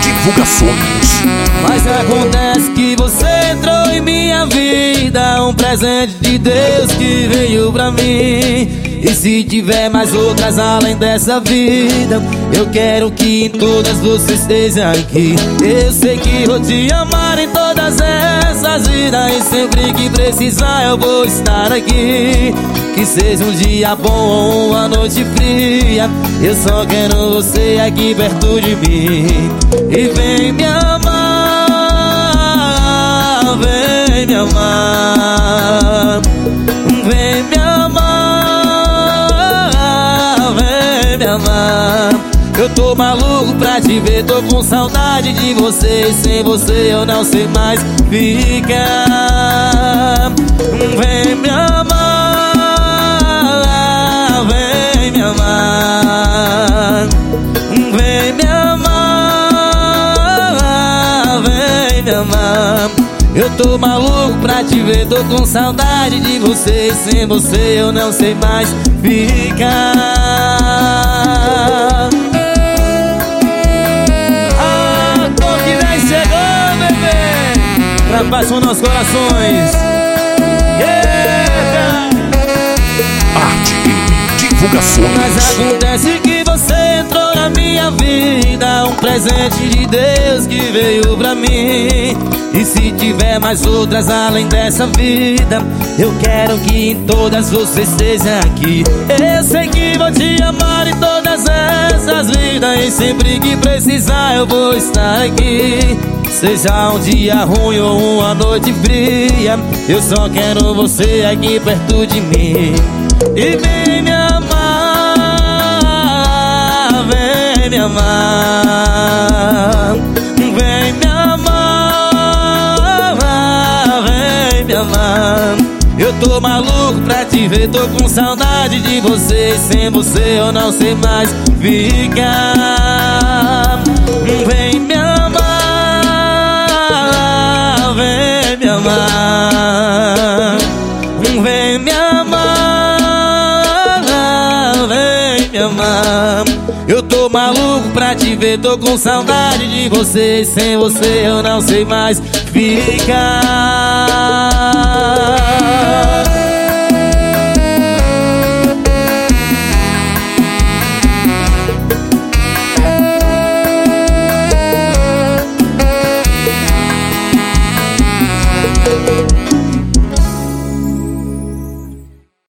Divulgações. Mas acontece que você entrou em minha vida Um presente de Deus que veio pra mim e se tiver mais outras além dessa vida Eu quero que em todas você esteja aqui. Eu sei que vou te amar em todas essas vidas E sempre que precisar eu vou estar aqui. Que seja um dia bom ou uma noite fria Eu só quero você aqui perto de mim. E vem me amar amar Eu tô maluco pra te ver, tô com saudade de você. Sem você eu não sei mais ficar. Vem me amar, vem me amar. Vem me amar, vem me amar. Eu tô maluco pra te ver, tô com saudade de você. Sem você eu não sei mais ficar Apaixonar nossos corações. Arte M Divulgações. Mas acontece que você entrou na minha vida. Um presente de Deus que veio pra mim. E se tiver mais outras além dessa vida Eu quero que em todas você esteja aqui. Eu sei que vou te amar em todas essas vidas. E sempre que precisar eu vou estar aqui Seja um dia ruim ou uma noite fria Eu só quero você aqui perto de mim. E vem me amar Vem me amar. Vem me amar Vem me amar. Eu tô maluco pra te ver Tô com saudade de você. Sem você eu não sei mais ficar Eu tô maluco pra te ver Tô com saudade de você. Sem você eu não sei mais ficar